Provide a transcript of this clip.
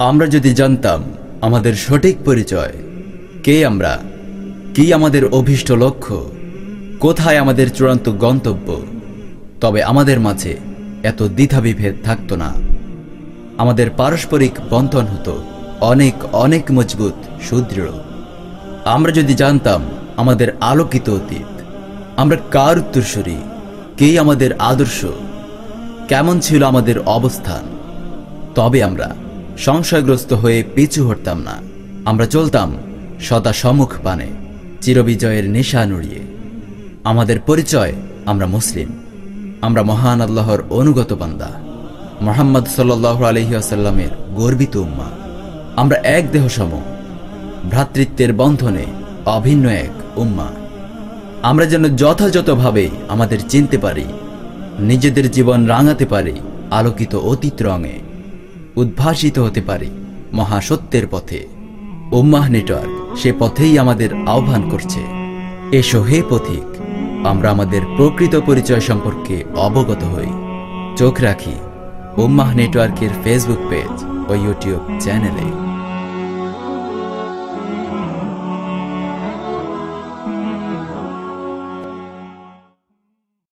আমরা যদি জানতাম আমাদের সঠিক পরিচয়, কে আমরা, কি আমাদের অভীষ্ট লক্ষ্য, কোথায় আমাদের চূড়ান্ত গন্তব্য, তবে আমাদের মাঝে এত দ্বিধাবিভেদ থাকতো না। আমাদের পারস্পরিক বন্ধন হতো অনেক অনেক মজবুত, সুদৃঢ়। আমরা যদি জানতাম আমাদের আলোকিত অতীত, আমরা কার উত্তরসূরি কেই আমাদের আদর্শ, কেমন ছিল আমাদের অবস্থান, তবে আমরা সংশয়গ্রস্ত হয়ে পিছু হটতাম না। আমরা চলতাম সদা সমুখ পানে চিরবিজয়ের নেশা নড়িয়ে। আমাদের পরিচয় আমরা মুসলিম। আমরা মহান আল্লাহর অনুগত বান্দা। মোহাম্মদ সাল্লাহ আলহিহাসাল্লামের গর্বিত উম্মা। আমরা এক দেহ সম ভ্রাতৃত্বের বন্ধনে অভিন্ন এক উম্মা। আমরা যেন যথাযথভাবে আমাদের চিনতে পারি, নিজেদের জীবন রাঙাতে পারি আলোকিত অতীত রঙে। উদ্ভাসিত হতে পারি মহাসত্যের পথে। উম্মাহ নেটওয়ার্ক, সে পথেই আমাদের আহ্বান করছে। এসো হে পথিক, আমরা আমাদের প্রকৃত পরিচয় সম্পর্কে অবগত হই। চোখ রাখি, উম্মাহ নেটওয়ার্কের ফেসবুক পেজ ও ইউটিউব চ্যানেলে।